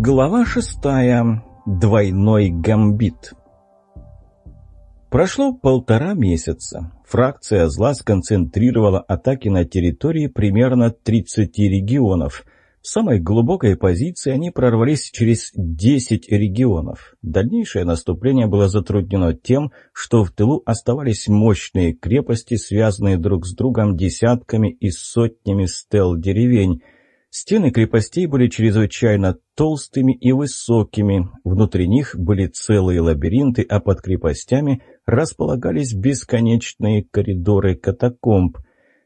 Глава шестая. Двойной гамбит. Прошло полтора месяца. Фракция зла сконцентрировала атаки на территории примерно 30 регионов. В самой глубокой позиции они прорвались через 10 регионов. Дальнейшее наступление было затруднено тем, что в тылу оставались мощные крепости, связанные друг с другом десятками и сотнями стел-деревень – Стены крепостей были чрезвычайно толстыми и высокими, внутри них были целые лабиринты, а под крепостями располагались бесконечные коридоры катакомб.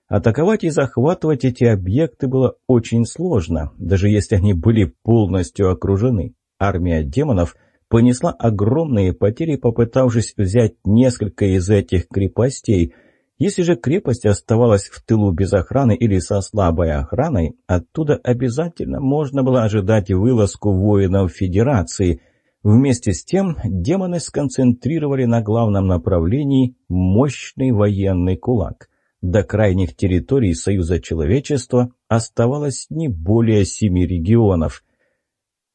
Атаковать и захватывать эти объекты было очень сложно, даже если они были полностью окружены. Армия демонов понесла огромные потери, попытавшись взять несколько из этих крепостей – если же крепость оставалась в тылу без охраны или со слабой охраной, оттуда обязательно можно было ожидать вылазку воинов Федерации. Вместе с тем демоны сконцентрировали на главном направлении мощный военный кулак. До крайних территорий Союза Человечества оставалось не более семи регионов.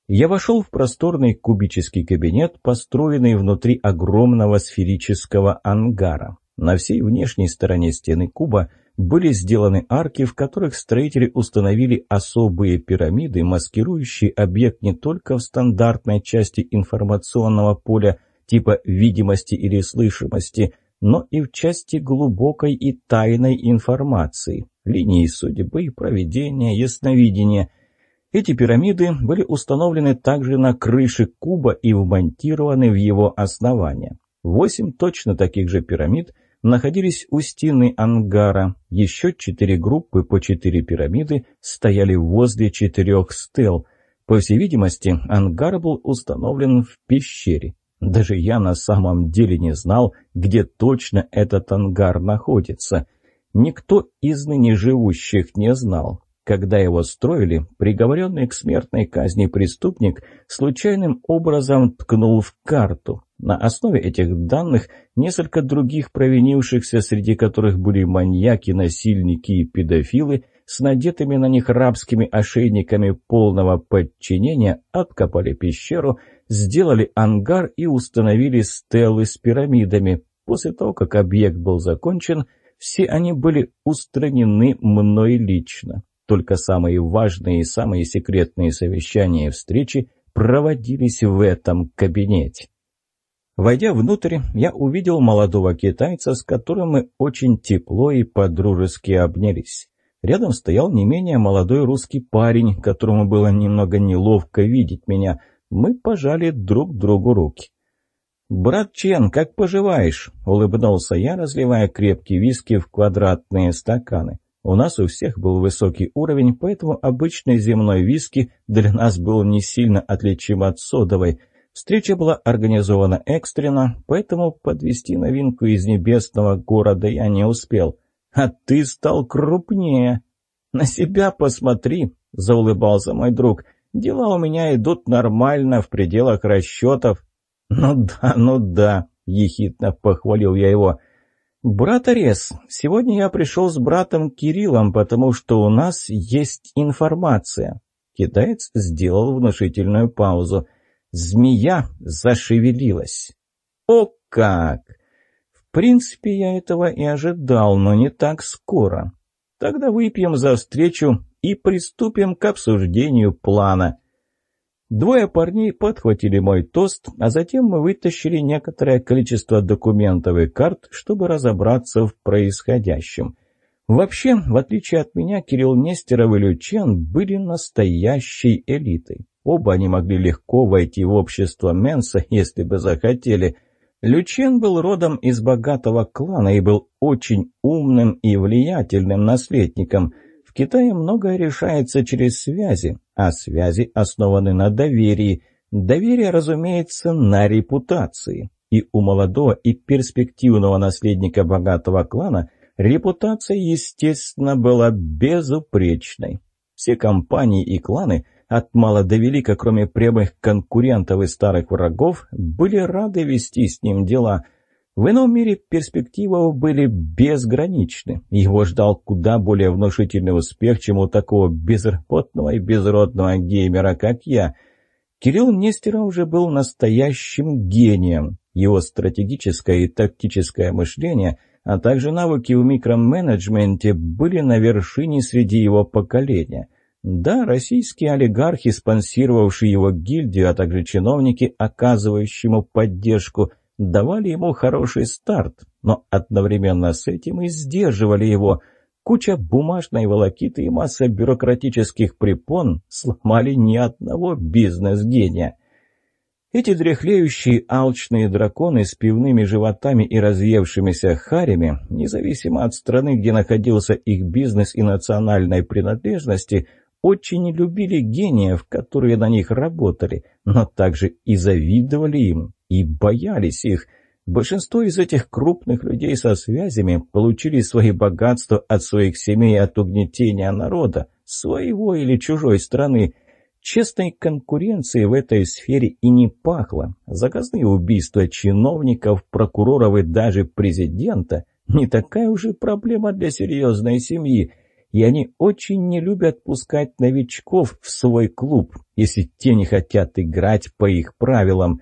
Я вошел в просторный кубический кабинет, построенный внутри огромного сферического ангара. На всей внешней стороне стены куба были сделаны арки, в которых строители установили особые пирамиды, маскирующие объект не только в стандартной части информационного поля типа видимости или слышимости, но и в части глубокой и тайной информации, линии судьбы, проведения, ясновидения. Эти пирамиды были установлены также на крыше куба и вмонтированы в его основание. Восемь точно таких же пирамид – находились у стены ангара. Еще четыре группы по четыре пирамиды стояли возле четырех стел. По всей видимости, ангар был установлен в пещере. Даже я на самом деле не знал, где точно этот ангар находится. Никто из ныне живущих не знал. Когда его строили, приговоренный к смертной казни преступник случайным образом ткнул в карту. На основе этих данных несколько других провинившихся, среди которых были маньяки, насильники и педофилы, с надетыми на них рабскими ошейниками полного подчинения, откопали пещеру, сделали ангар и установили стелы с пирамидами. После того, как объект был закончен, все они были устранены мной лично. Только самые важные и самые секретные совещания и встречи проводились в этом кабинете. Войдя внутрь, я увидел молодого китайца, с которым мы очень тепло и подружески обнялись. Рядом стоял не менее молодой русский парень, которому было немного неловко видеть меня. Мы пожали друг другу руки. «Брат Чен, как поживаешь?» — улыбнулся я, разливая крепкий виски в квадратные стаканы. У нас у всех был высокий уровень, поэтому обычный земной виски для нас был не сильно отличим от содовой. Встреча была организована экстренно, поэтому подвести новинку из небесного города я не успел. «А ты стал крупнее!» «На себя посмотри!» — заулыбался мой друг. «Дела у меня идут нормально, в пределах расчетов». «Ну да, ну да!» — ехидно похвалил я его. «Брат Арес, сегодня я пришел с братом Кириллом, потому что у нас есть информация». Китаец сделал внушительную паузу. Змея зашевелилась. «О как!» «В принципе, я этого и ожидал, но не так скоро. Тогда выпьем за встречу и приступим к обсуждению плана». Двое парней подхватили мой тост, а затем мы вытащили некоторое количество документов и карт, чтобы разобраться в происходящем. Вообще, в отличие от меня, Кирилл Нестеров и Лючен были настоящей элитой. Оба они могли легко войти в общество Менса, если бы захотели. Лючен был родом из богатого клана и был очень умным и влиятельным наследником – Китае многое решается через связи, а связи основаны на доверии. Доверие, разумеется, на репутации. И у молодого и перспективного наследника богатого клана репутация, естественно, была безупречной. Все компании и кланы от мала до велика, кроме прямых конкурентов и старых врагов, были рады вести с ним дела – в ином мире перспективы были безграничны. Его ждал куда более внушительный успех, чем у такого безработного и безродного геймера, как я. Кирилл Нестеров уже был настоящим гением. Его стратегическое и тактическое мышление, а также навыки в микроменеджменте были на вершине среди его поколения. Да, российские олигархи, спонсировавшие его гильдию, а также чиновники, оказывающие ему поддержку, давали ему хороший старт, но одновременно с этим и сдерживали его. Куча бумажной волокиты и масса бюрократических препон сломали ни одного бизнес-гения. Эти дряхлеющие алчные драконы с пивными животами и разъевшимися харями, независимо от страны, где находился их бизнес и национальной принадлежности, очень любили гениев, которые на них работали, но также и завидовали им, и боялись их. Большинство из этих крупных людей со связями получили свои богатства от своих семей от угнетения народа, своего или чужой страны. Честной конкуренции в этой сфере и не пахло. Заказные убийства чиновников, прокуроров и даже президента – не такая уже проблема для серьезной семьи – и они очень не любят пускать новичков в свой клуб, если те не хотят играть по их правилам.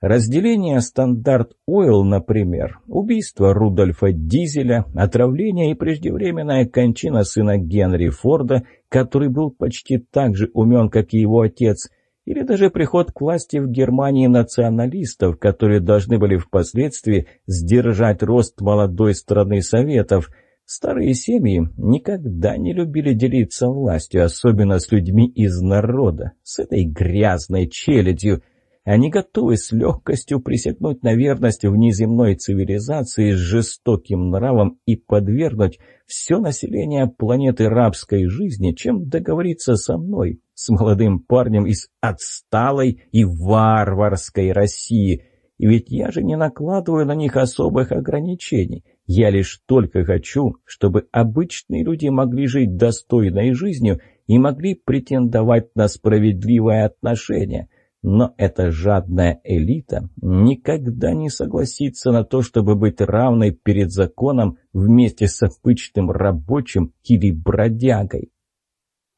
Разделение стандарт Ойл, например, убийство Рудольфа Дизеля, отравление и преждевременная кончина сына Генри Форда, который был почти так же умен, как и его отец, или даже приход к власти в Германии националистов, которые должны были впоследствии сдержать рост молодой страны Советов – Старые семьи никогда не любили делиться властью, особенно с людьми из народа, с этой грязной челядью. Они готовы с легкостью присягнуть на верность внеземной цивилизации с жестоким нравом и подвергнуть все население планеты рабской жизни, чем договориться со мной, с молодым парнем из отсталой и варварской России. И ведь я же не накладываю на них особых ограничений. Я лишь только хочу, чтобы обычные люди могли жить достойной жизнью и могли претендовать на справедливое отношение. Но эта жадная элита никогда не согласится на то, чтобы быть равной перед законом вместе с обычным рабочим или бродягой.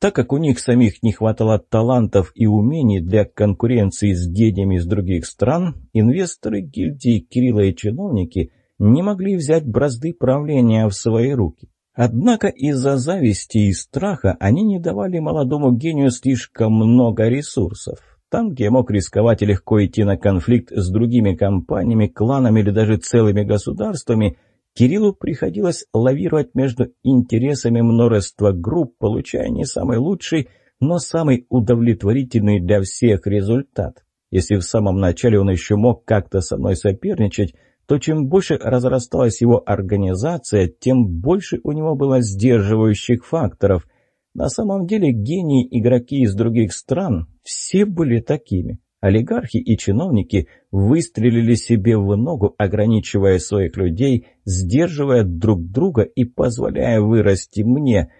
Так как у них самих не хватало талантов и умений для конкуренции с гениями из других стран, инвесторы гильдии Кирилла и чиновники – не могли взять бразды правления в свои руки. Однако из-за зависти и страха они не давали молодому гению слишком много ресурсов. Там, где мог рисковать и легко идти на конфликт с другими компаниями, кланами или даже целыми государствами, Кириллу приходилось лавировать между интересами множества групп, получая не самый лучший, но самый удовлетворительный для всех результат. Если в самом начале он еще мог как-то со мной соперничать, то чем больше разрасталась его организация, тем больше у него было сдерживающих факторов. На самом деле гении игроки из других стран все были такими. Олигархи и чиновники выстрелили себе в ногу, ограничивая своих людей, сдерживая друг друга и позволяя вырасти мне.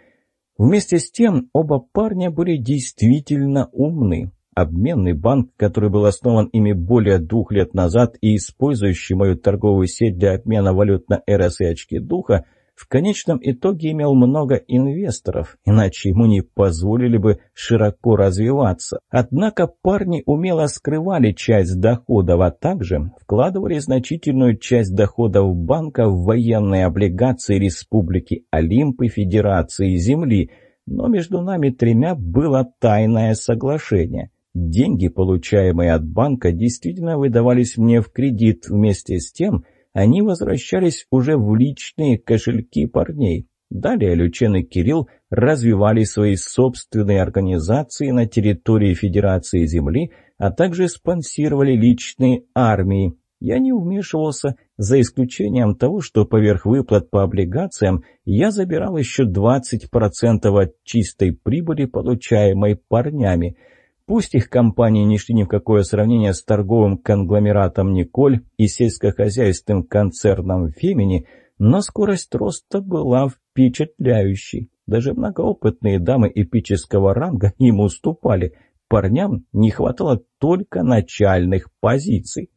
Вместе с тем оба парня были действительно умны. Обменный банк, который был основан ими более двух лет назад и использующий мою торговую сеть для обмена валют на РС и очки духа, в конечном итоге имел много инвесторов, иначе ему не позволили бы широко развиваться. Однако парни умело скрывали часть доходов, а также вкладывали значительную часть доходов банка в военные облигации Республики Олимп и Федерации Земли, но между нами тремя было тайное соглашение – Деньги, получаемые от банка, действительно выдавались мне в кредит. Вместе с тем они возвращались уже в личные кошельки парней. Далее Лючен и Кирилл развивали свои собственные организации на территории Федерации Земли, а также спонсировали личные армии. Я не вмешивался, за исключением того, что поверх выплат по облигациям я забирал еще 20% от чистой прибыли, получаемой парнями – Пусть их компании не шли ни в какое сравнение с торговым конгломератом «Николь» и сельскохозяйственным концерном «Фемини», но скорость роста была впечатляющей. Даже многоопытные дамы эпического ранга им уступали. Парням не хватало только начальных позиций.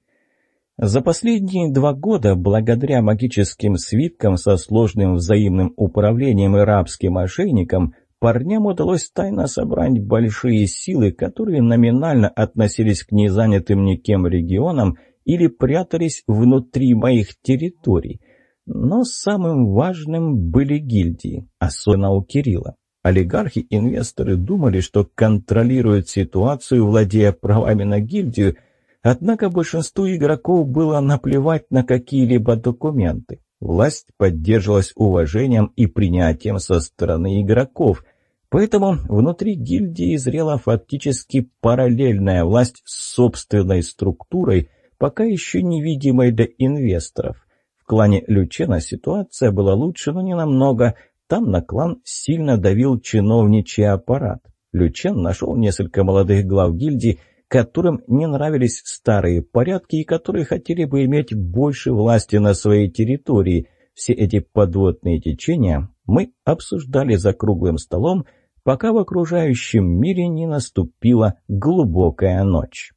За последние два года, благодаря магическим свиткам со сложным взаимным управлением и рабским мошенникам, парням удалось тайно собрать большие силы, которые номинально относились к незанятым никем регионам или прятались внутри моих территорий. Но самым важным были гильдии, особенно у Кирилла. Олигархи-инвесторы думали, что контролируют ситуацию, владея правами на гильдию, однако большинству игроков было наплевать на какие-либо документы. Власть поддерживалась уважением и принятием со стороны игроков, поэтому внутри гильдии зрела фактически параллельная власть с собственной структурой, пока еще невидимой для инвесторов. В клане Лючена ситуация была лучше, но не намного – там на клан сильно давил чиновничий аппарат. Лючен нашел несколько молодых глав гильдии, которым не нравились старые порядки и которые хотели бы иметь больше власти на своей территории. Все эти подводные течения мы обсуждали за круглым столом, пока в окружающем мире не наступила глубокая ночь.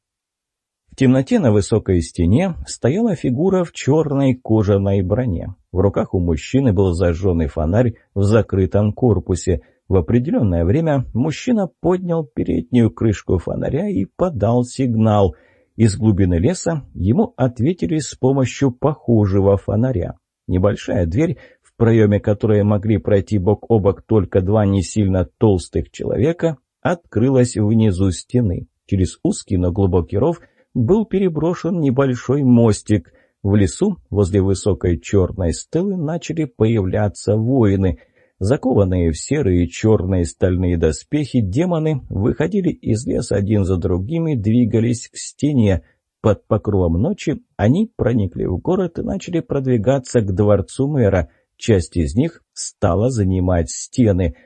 В темноте на высокой стене стояла фигура в черной кожаной броне. В руках у мужчины был зажженный фонарь в закрытом корпусе. В определенное время мужчина поднял переднюю крышку фонаря и подал сигнал. Из глубины леса ему ответили с помощью похожего фонаря. Небольшая дверь, в проеме которой могли пройти бок о бок только два не сильно толстых человека, открылась внизу стены. Через узкий, но глубокий ров – был переброшен небольшой мостик. В лесу возле высокой черной стелы начали появляться воины. Закованные в серые черные стальные доспехи демоны выходили из леса один за другим и двигались к стене. Под покровом ночи они проникли в город и начали продвигаться к дворцу мэра. Часть из них стала занимать стены.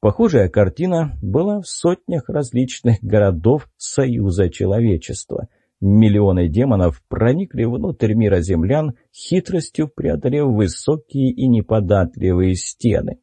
Похожая картина была в сотнях различных городов Союза Человечества – Миллионы демонов проникли внутрь мира землян, хитростью преодолев высокие и неподатливые стены.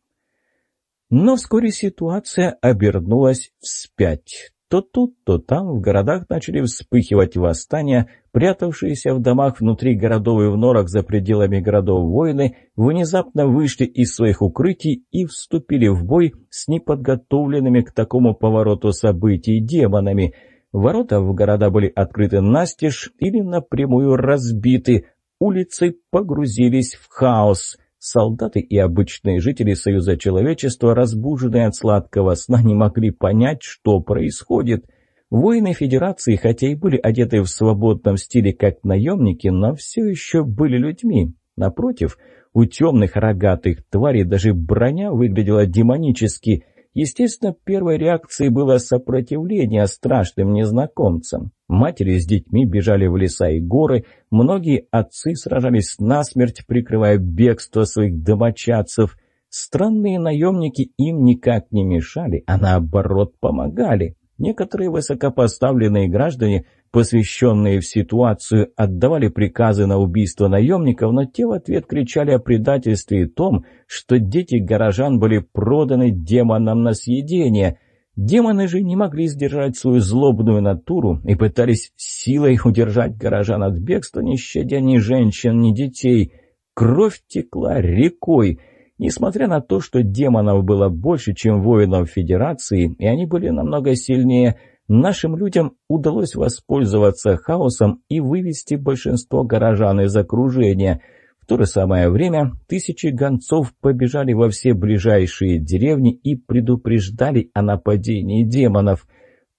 Но вскоре ситуация обернулась вспять. То тут, то там в городах начали вспыхивать восстания, прятавшиеся в домах внутри городов и в норах за пределами городов воины внезапно вышли из своих укрытий и вступили в бой с неподготовленными к такому повороту событий демонами – Ворота в города были открыты настежь или напрямую разбиты. Улицы погрузились в хаос. Солдаты и обычные жители Союза Человечества, разбуженные от сладкого сна, не могли понять, что происходит. Воины Федерации, хотя и были одеты в свободном стиле, как наемники, но все еще были людьми. Напротив, у темных рогатых тварей даже броня выглядела демонически – Естественно, первой реакцией было сопротивление страшным незнакомцам. Матери с детьми бежали в леса и горы, многие отцы сражались насмерть, прикрывая бегство своих домочадцев. Странные наемники им никак не мешали, а наоборот помогали. Некоторые высокопоставленные граждане посвященные в ситуацию, отдавали приказы на убийство наемников, но те в ответ кричали о предательстве и том, что дети горожан были проданы демонам на съедение. Демоны же не могли сдержать свою злобную натуру и пытались силой удержать горожан от бегства, не щадя ни женщин, ни детей. Кровь текла рекой. Несмотря на то, что демонов было больше, чем воинов Федерации, и они были намного сильнее – Нашим людям удалось воспользоваться хаосом и вывести большинство горожан из окружения. В то же самое время тысячи гонцов побежали во все ближайшие деревни и предупреждали о нападении демонов.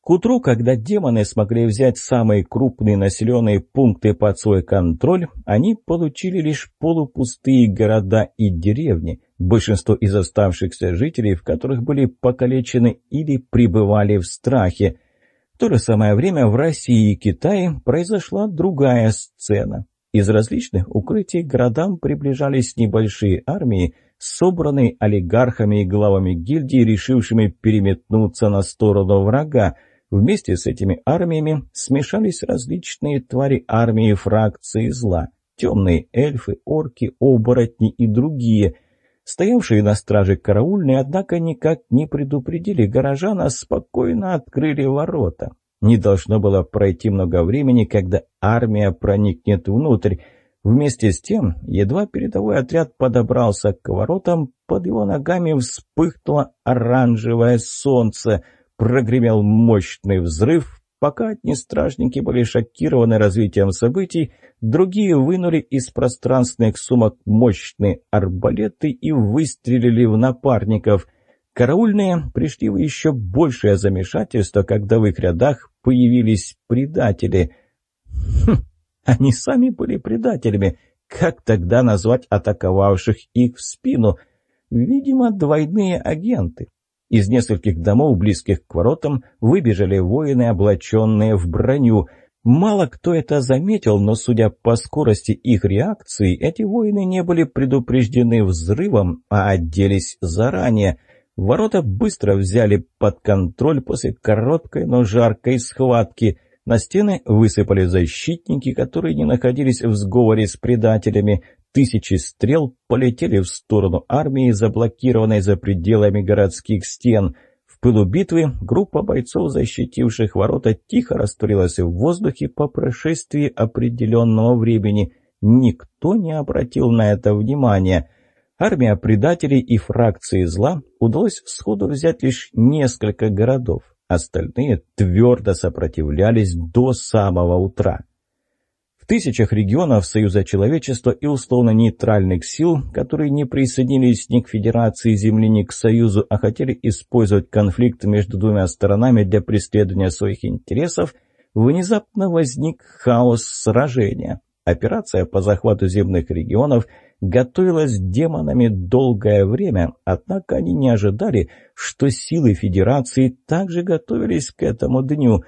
К утру, когда демоны смогли взять самые крупные населенные пункты под свой контроль, они получили лишь полупустые города и деревни, большинство из оставшихся жителей, в которых были покалечены или пребывали в страхе – то же самое время в России и Китае произошла другая сцена. Из различных укрытий к городам приближались небольшие армии, собранные олигархами и главами гильдии, решившими переметнуться на сторону врага. Вместе с этими армиями смешались различные твари армии фракции зла. Темные эльфы, орки, оборотни и другие – Стоявшие на страже караульные, однако, никак не предупредили горожан, а спокойно открыли ворота. Не должно было пройти много времени, когда армия проникнет внутрь. Вместе с тем, едва передовой отряд подобрался к воротам, под его ногами вспыхнуло оранжевое солнце, прогремел мощный взрыв, пока одни стражники были шокированы развитием событий, другие вынули из пространственных сумок мощные арбалеты и выстрелили в напарников. Караульные пришли в еще большее замешательство, когда в их рядах появились предатели. Хм, они сами были предателями. Как тогда назвать атаковавших их в спину? Видимо, двойные агенты. Из нескольких домов, близких к воротам, выбежали воины, облаченные в броню. Мало кто это заметил, но, судя по скорости их реакции, эти воины не были предупреждены взрывом, а оделись заранее. Ворота быстро взяли под контроль после короткой, но жаркой схватки – на стены высыпали защитники, которые не находились в сговоре с предателями. Тысячи стрел полетели в сторону армии, заблокированной за пределами городских стен. В пылу битвы группа бойцов, защитивших ворота, тихо растворилась в воздухе по прошествии определенного времени. Никто не обратил на это внимания. Армия предателей и фракции зла удалось сходу взять лишь несколько городов. Остальные твердо сопротивлялись до самого утра. Тысячах регионов Союза Человечества и условно-нейтральных сил, которые не присоединились ни к Федерации Земли, ни к Союзу, а хотели использовать конфликт между двумя сторонами для преследования своих интересов, внезапно возник хаос сражения. Операция по захвату земных регионов – готовилась демонами долгое время, однако они не ожидали, что силы Федерации также готовились к этому дню.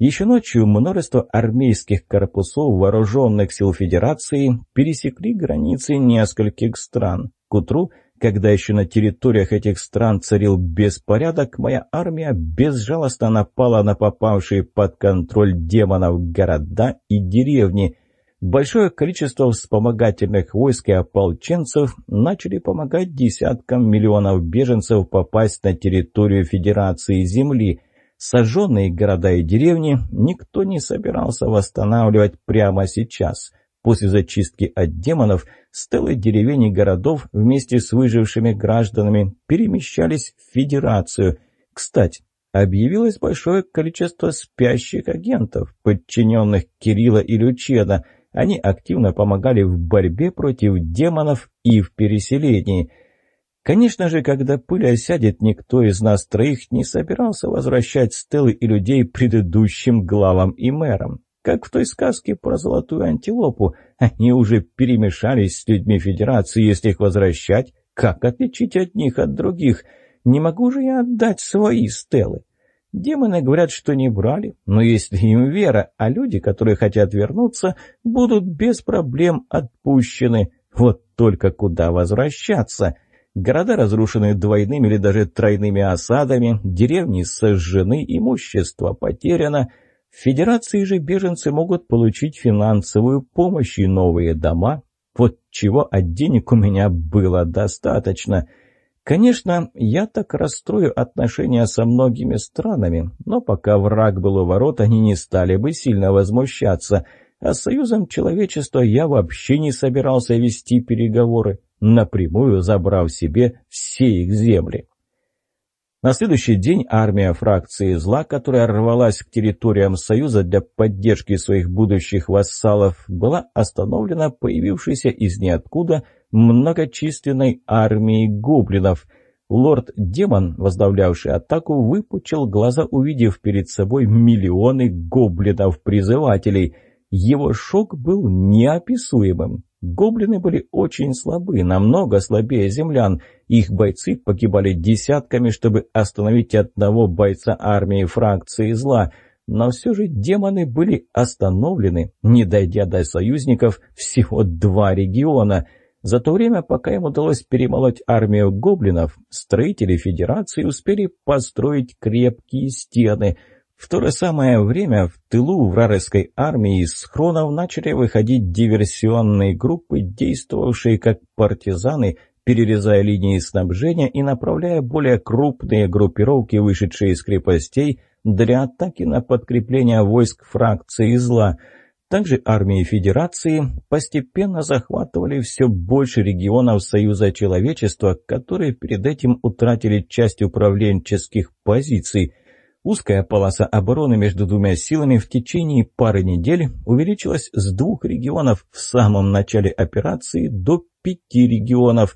Еще ночью множество армейских корпусов вооруженных сил Федерации пересекли границы нескольких стран. К утру, когда еще на территориях этих стран царил беспорядок, моя армия безжалостно напала на попавшие под контроль демонов города и деревни – Большое количество вспомогательных войск и ополченцев начали помогать десяткам миллионов беженцев попасть на территорию Федерации Земли. Сожженные города и деревни никто не собирался восстанавливать прямо сейчас. После зачистки от демонов стелы деревень и городов вместе с выжившими гражданами перемещались в Федерацию. Кстати, объявилось большое количество спящих агентов, подчиненных Кирилла и Лючена – они активно помогали в борьбе против демонов и в переселении. Конечно же, когда пыль осядет, никто из нас троих не собирался возвращать стелы и людей предыдущим главам и мэрам. Как в той сказке про золотую антилопу, они уже перемешались с людьми Федерации, если их возвращать, как отличить одних от других? Не могу же я отдать свои стелы. Демоны говорят, что не брали, но если им вера, а люди, которые хотят вернуться, будут без проблем отпущены. Вот только куда возвращаться? Города разрушены двойными или даже тройными осадами, деревни сожжены, имущество потеряно. В Федерации же беженцы могут получить финансовую помощь и новые дома. Вот чего от денег у меня было достаточно – Конечно, я так расстрою отношения со многими странами, но пока враг был у ворот, они не стали бы сильно возмущаться. А с Союзом Человечества я вообще не собирался вести переговоры, напрямую забрав себе все их земли. На следующий день армия фракции зла, которая рвалась к территориям Союза для поддержки своих будущих вассалов, была остановлена появившейся из ниоткуда – многочисленной армией гоблинов. Лорд-демон, возглавлявший атаку, выпучил глаза, увидев перед собой миллионы гоблинов-призывателей. Его шок был неописуемым. Гоблины были очень слабы, намного слабее землян. Их бойцы погибали десятками, чтобы остановить одного бойца армии фракции зла. Но все же демоны были остановлены, не дойдя до союзников всего два региона – за то время, пока им удалось перемолоть армию гоблинов, строители Федерации успели построить крепкие стены. В то же самое время в тылу вражеской армии из схронов начали выходить диверсионные группы, действовавшие как партизаны, перерезая линии снабжения и направляя более крупные группировки, вышедшие из крепостей, для атаки на подкрепление войск фракции зла – Также армии Федерации постепенно захватывали все больше регионов Союза Человечества, которые перед этим утратили часть управленческих позиций. Узкая полоса обороны между двумя силами в течение пары недель увеличилась с двух регионов в самом начале операции до пяти регионов.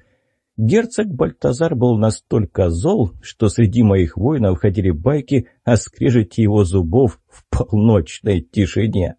Герцог Бальтазар был настолько зол, что среди моих воинов ходили байки о скрежете его зубов в полночной тишине.